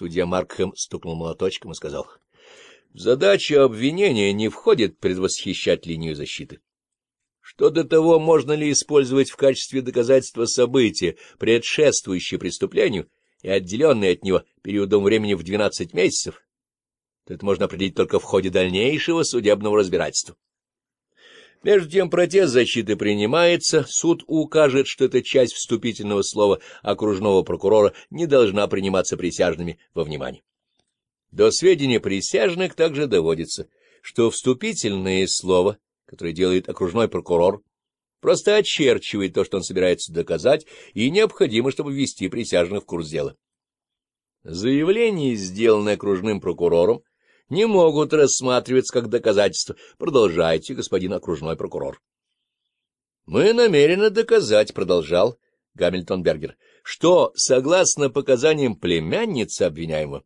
Судья Маркхэм стукнул молоточком и сказал, — В задачу обвинения не входит предвосхищать линию защиты. Что до того, можно ли использовать в качестве доказательства события, предшествующие преступлению и отделенное от него периодом времени в 12 месяцев, то это можно определить только в ходе дальнейшего судебного разбирательства. Между тем протест защиты принимается, суд укажет, что эта часть вступительного слова окружного прокурора не должна приниматься присяжными во внимание. До сведения присяжных также доводится, что вступительное слово, которое делает окружной прокурор, просто очерчивает то, что он собирается доказать, и необходимо, чтобы ввести присяжных в курс дела. Заявление, сделанное окружным прокурором, не могут рассматриваться как доказательства, Продолжайте, господин окружной прокурор. — Мы намерены доказать, — продолжал Гамильтон Бергер, — что, согласно показаниям племянницы обвиняемого,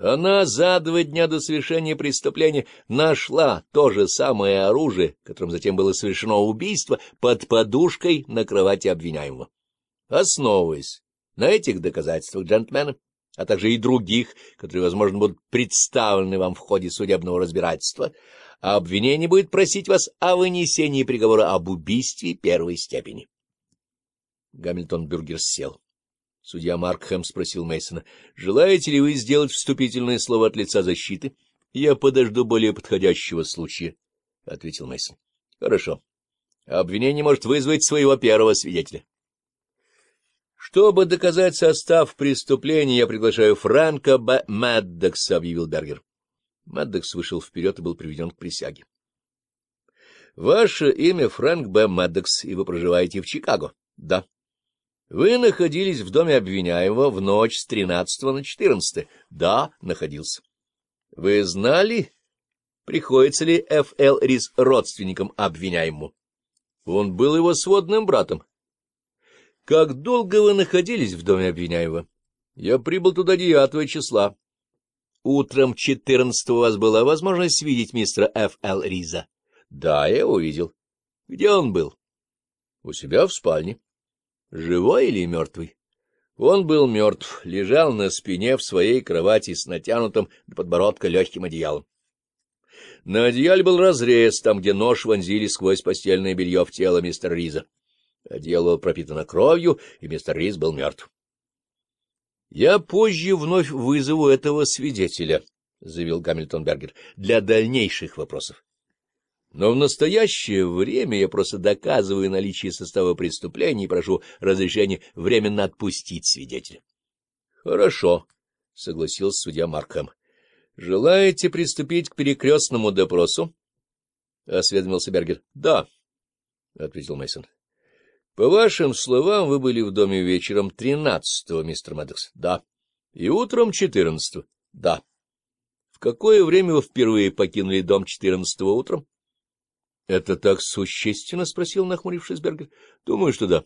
она за два дня до совершения преступления нашла то же самое оружие, которым затем было совершено убийство, под подушкой на кровати обвиняемого. Основываясь на этих доказательствах, джентльмены, а также и других, которые, возможно, будут представлены вам в ходе судебного разбирательства, а обвинение будет просить вас о вынесении приговора об убийстве первой степени. Гамильтон Бюргер сел. Судья Маркхэм спросил Мейсона: желаете ли вы сделать вступительное слово от лица защиты? — Я подожду более подходящего случая, — ответил Мейсон. Хорошо. Обвинение может вызвать своего первого свидетеля. Чтобы доказать состав преступления, я приглашаю Франка Б. Мэддекса, — объявил Бергер. Мэддекс вышел вперед и был приведен к присяге. — Ваше имя Франк Б. Мэддекс, и вы проживаете в Чикаго? — Да. — Вы находились в доме обвиняемого в ночь с 13 на 14? — Да, находился. — Вы знали, приходится ли Ф.Л. Рис родственником обвиняемому? — Он был его сводным братом. Как долго вы находились в доме обвиняемого? Я прибыл туда 9 числа. Утром 14 у вас была возможность видеть мистера Ф. Л. Риза. Да, я его видел. Где он был? У себя в спальне. Живой или мертвый? Он был мертв, лежал на спине в своей кровати с натянутым до подбородка легким одеялом. На одеяле был разрез, там, где нож вонзили сквозь постельное белье в тело мистера Риза. Одеяло пропитано кровью, и мистер Рис был мертв. — Я позже вновь вызову этого свидетеля, — заявил Гамильтон Бергер, — для дальнейших вопросов. Но в настоящее время я просто доказываю наличие состава преступления и прошу разрешения временно отпустить свидетеля. — Хорошо, — согласился судья Маркхэм. — Желаете приступить к перекрестному допросу? — осведомился Бергер. — Да, — ответил Мейсон. По вашим словам, вы были в доме вечером тринадцатого, мистер Мэддокс. Да. И утром четырнадцатого. Да. В какое время вы впервые покинули дом четырнадцатого утром? — Это так существенно? — спросил нахмурившись Бергер. — Думаю, что да.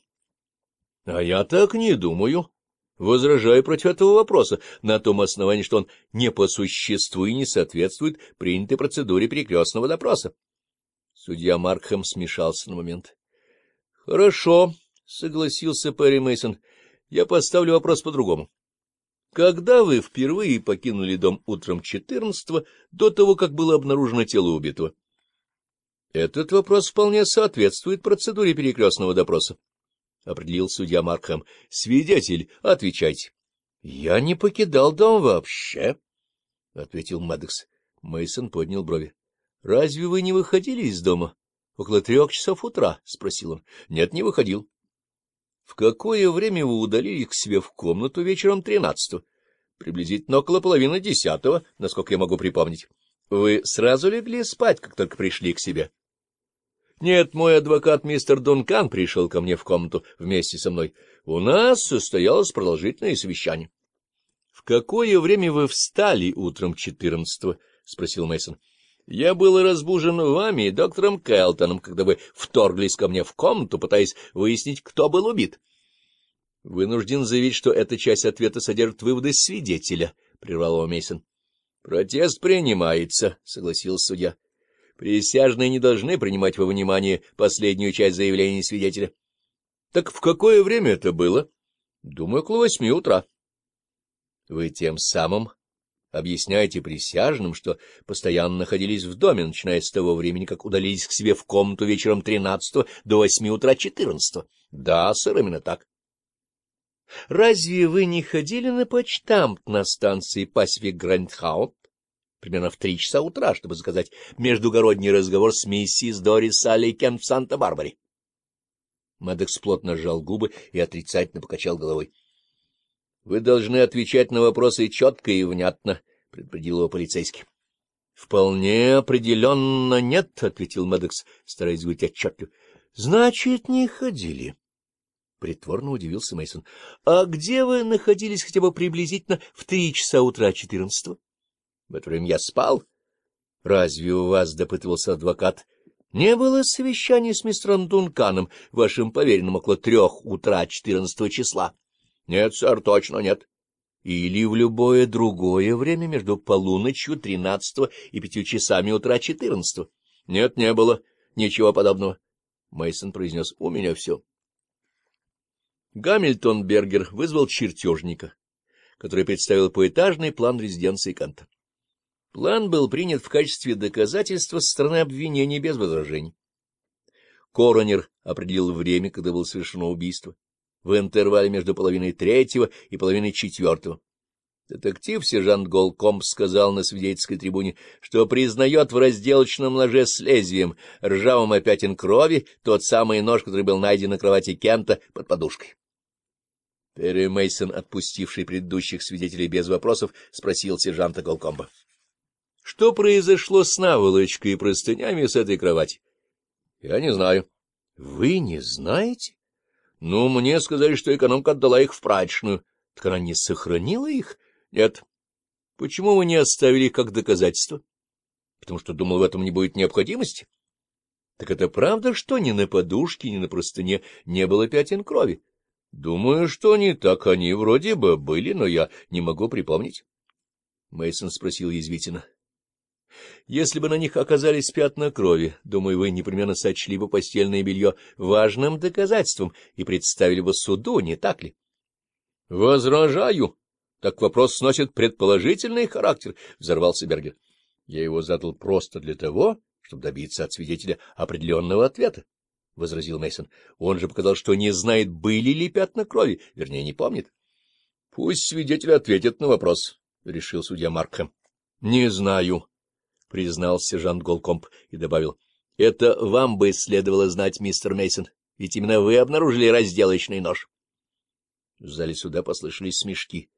— А я так не думаю. Возражаю против этого вопроса на том основании, что он не по существу и не соответствует принятой процедуре перекрестного допроса. Судья Маркхэм смешался на момент. — Хорошо, — согласился Перри Мейсон. я поставлю вопрос по-другому. Когда вы впервые покинули дом утром 14 до того, как было обнаружено тело убитого? Этот вопрос вполне соответствует процедуре перекрестного допроса, — определил судья Маркхэм. — Свидетель, отвечайте. — Я не покидал дом вообще, — ответил Мэддекс. Мейсон поднял брови. — Разве вы не выходили из дома? — Около трех часов утра, — спросил он. — Нет, не выходил. — В какое время вы удалились к себе в комнату вечером тринадцатого? — Приблизительно около половины десятого, насколько я могу припомнить. — Вы сразу легли спать, как только пришли к себе? — Нет, мой адвокат мистер Дункан пришел ко мне в комнату вместе со мной. У нас состоялось продолжительное совещание. — В какое время вы встали утром четырнадцатого? — спросил Мейсон. Я был разбужен вами, доктором Кэлтоном, когда вы вторглись ко мне в комнату, пытаясь выяснить, кто был убит. — Вынужден заявить, что эта часть ответа содержит выводы свидетеля, — прервал его Мейсон. Протест принимается, — согласился судья. — Присяжные не должны принимать во внимание последнюю часть заявления свидетеля. — Так в какое время это было? — Думаю, около восьми утра. — Вы тем самым Объясняйте присяжным, что постоянно находились в доме, начиная с того времени, как удалились к себе в комнату вечером 13 до восьми утра четырнадцатого. Да, сэр, именно так. Разве вы не ходили на почтамт на станции Пасифик Грандхаут примерно в три часа утра, чтобы заказать междугородний разговор с миссис Дорис Салли Кент в Санта-Барбаре? Мэддекс плотно сжал губы и отрицательно покачал головой. — Вы должны отвечать на вопросы четко и внятно, — предупредил его полицейский. — Вполне определенно нет, — ответил Медекс, стараясь говорить отчетливо. — Значит, не ходили. Притворно удивился Мейсон. А где вы находились хотя бы приблизительно в три часа утра четырнадцатого? — В это время я спал. — Разве у вас, — допытывался адвокат, — не было совещания с мистером Дунканом, вашим поверенным, около трех утра четырнадцатого числа? —— Нет, сэр, точно нет. Или в любое другое время между полуночью тринадцатого и пятью часами утра четырнадцатого. — Нет, не было ничего подобного. Мейсон произнес. — У меня все. Гамильтон Бергер вызвал чертежника, который представил поэтажный план резиденции Канта. План был принят в качестве доказательства со стороны обвинения без возражений. Коронер определил время, когда было совершено убийство в интервале между половиной третьего и половиной четвертого. Детектив-сержант Голком сказал на свидетельской трибуне, что признает в разделочном ноже с лезвием ржавым опятен крови тот самый нож, который был найден на кровати Кента под подушкой. Перри Мейсон, отпустивший предыдущих свидетелей без вопросов, спросил сержанта Голкомба. — Что произошло с наволочкой и простынями с этой кровати? — Я не знаю. — Вы не знаете? Ну, мне сказали, что экономка отдала их в прачечную. Так она не сохранила их? Нет. Почему вы не оставили их как доказательство? Потому что думал, в этом не будет необходимости. Так это правда, что ни на подушке, ни на простыне не было пятен крови? Думаю, что не так они вроде бы были, но я не могу припомнить. Мейсон спросил язвительно. Если бы на них оказались пятна крови, думаю, вы непременно сочли бы постельное белье важным доказательством и представили бы суду, не так ли? — Возражаю. Так вопрос сносит предположительный характер, — взорвался Бергер. Я его задал просто для того, чтобы добиться от свидетеля определенного ответа, — возразил Мейсон. Он же показал, что не знает, были ли пятна крови, вернее, не помнит. — Пусть свидетель ответит на вопрос, — решил судья Маркхэм. — Не знаю, признал сержант Голкомп и добавил. — Это вам бы следовало знать, мистер Мейсон, ведь именно вы обнаружили разделочный нож. В зале суда послышались смешки.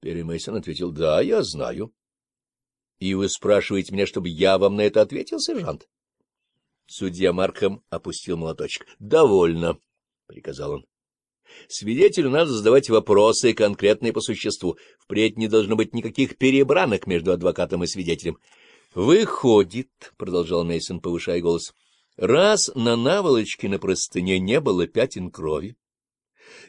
Перри Мейсон ответил, — Да, я знаю. — И вы спрашиваете меня, чтобы я вам на это ответил, сержант? Судья Марком опустил молоточек. — Довольно, — приказал он. Свидетелю надо задавать вопросы, конкретные по существу. Впредь не должно быть никаких перебранок между адвокатом и свидетелем. Выходит, продолжал Мейсон, повышая голос, раз на наволочке на простыне не было пятен крови,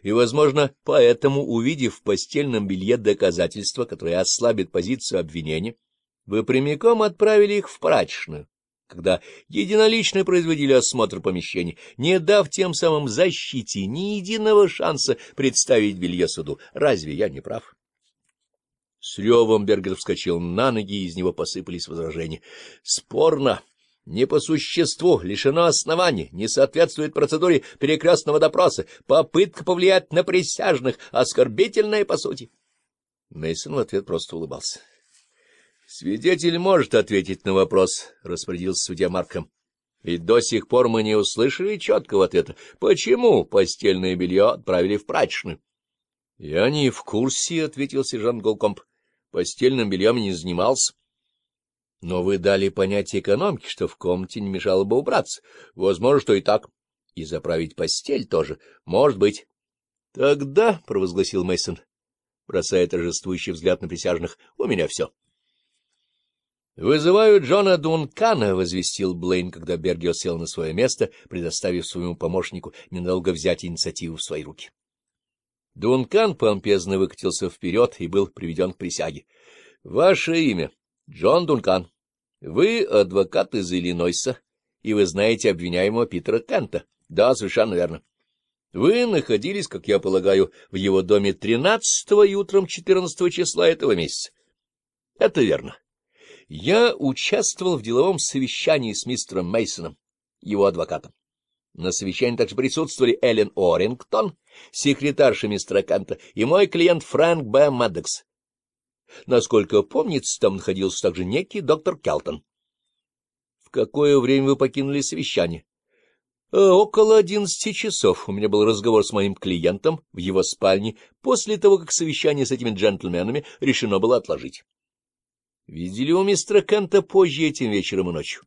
и, возможно, поэтому, увидев в постельном белье доказательства, которое ослабит позицию обвинения, вы прямиком отправили их в прачечную, когда единолично производили осмотр помещений, не дав тем самым защите ни единого шанса представить белье суду. Разве я не прав? С ревом Бергер вскочил на ноги, и из него посыпались возражения. — Спорно! Не по существу, лишено оснований, не соответствует процедуре перекрестного допроса, попытка повлиять на присяжных, оскорбительная по сути. Мейсон в ответ просто улыбался. — Свидетель может ответить на вопрос, — распорядился судья Марком. Ведь до сих пор мы не услышали четкого ответа, почему постельное белье отправили в прачечную. — Я не в курсе, — ответил сержант Голкомп постельным бельем не занимался. Но вы дали понятие экономки, что в комнате не мешало бы убраться. Возможно, что и так. И заправить постель тоже. Может быть. — Тогда, — провозгласил мейсон бросая торжествующий взгляд на присяжных, — у меня все. — Вызываю Джона Дункана, — возвестил Блейн, когда Бергио сел на свое место, предоставив своему помощнику ненадолго взять инициативу в свои руки. — Дункан помпезно выкатился вперед и был приведен к присяге. — Ваше имя? — Джон Дункан. — Вы адвокат из Иллинойса, и вы знаете обвиняемого Питера Кента, — Да, совершенно верно. — Вы находились, как я полагаю, в его доме 13 и утром 14 числа этого месяца. — Это верно. Я участвовал в деловом совещании с мистером Мейсоном, его адвокатом. На совещании также присутствовали Эллен Орингтон, секретарша мистера Канта, и мой клиент Фрэнк Б. Мэддекс. Насколько помнится, там находился также некий доктор Келтон. — В какое время вы покинули совещание? Э, — Около одиннадцати часов. У меня был разговор с моим клиентом в его спальне после того, как совещание с этими джентльменами решено было отложить. — Видели у мистера Канта позже этим вечером и ночью?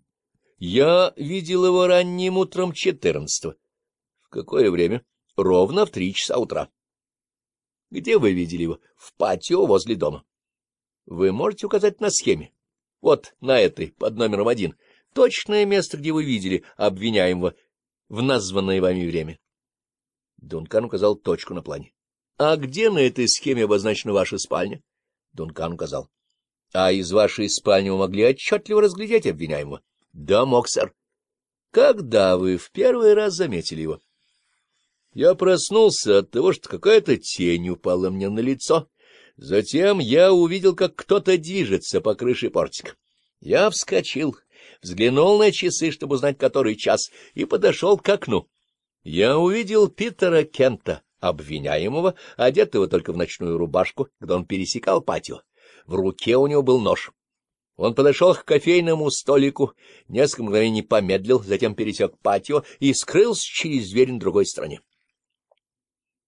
Я видел его ранним утром четырнадцатого. В какое время? Ровно в три часа утра. Где вы видели его? В патио возле дома. Вы можете указать на схеме? Вот на этой, под номером один. Точное место, где вы видели обвиняемого в названное вами время. Дункан указал точку на плане. — А где на этой схеме обозначена ваша спальня? Дункан указал. — А из вашей спальни вы могли отчетливо разглядеть обвиняемого? — да, мог, сэр. Когда вы в первый раз заметили его? Я проснулся от того, что какая-то тень упала мне на лицо. Затем я увидел, как кто-то движется по крыше портика. Я вскочил, взглянул на часы, чтобы узнать, который час, и подошел к окну. Я увидел Питера Кента, обвиняемого, одетого только в ночную рубашку, когда он пересекал патио. В руке у него был нож. Он подошел к кофейному столику, несколько мгновений помедлил, затем пересек патио и скрылся через дверь на другой стороне.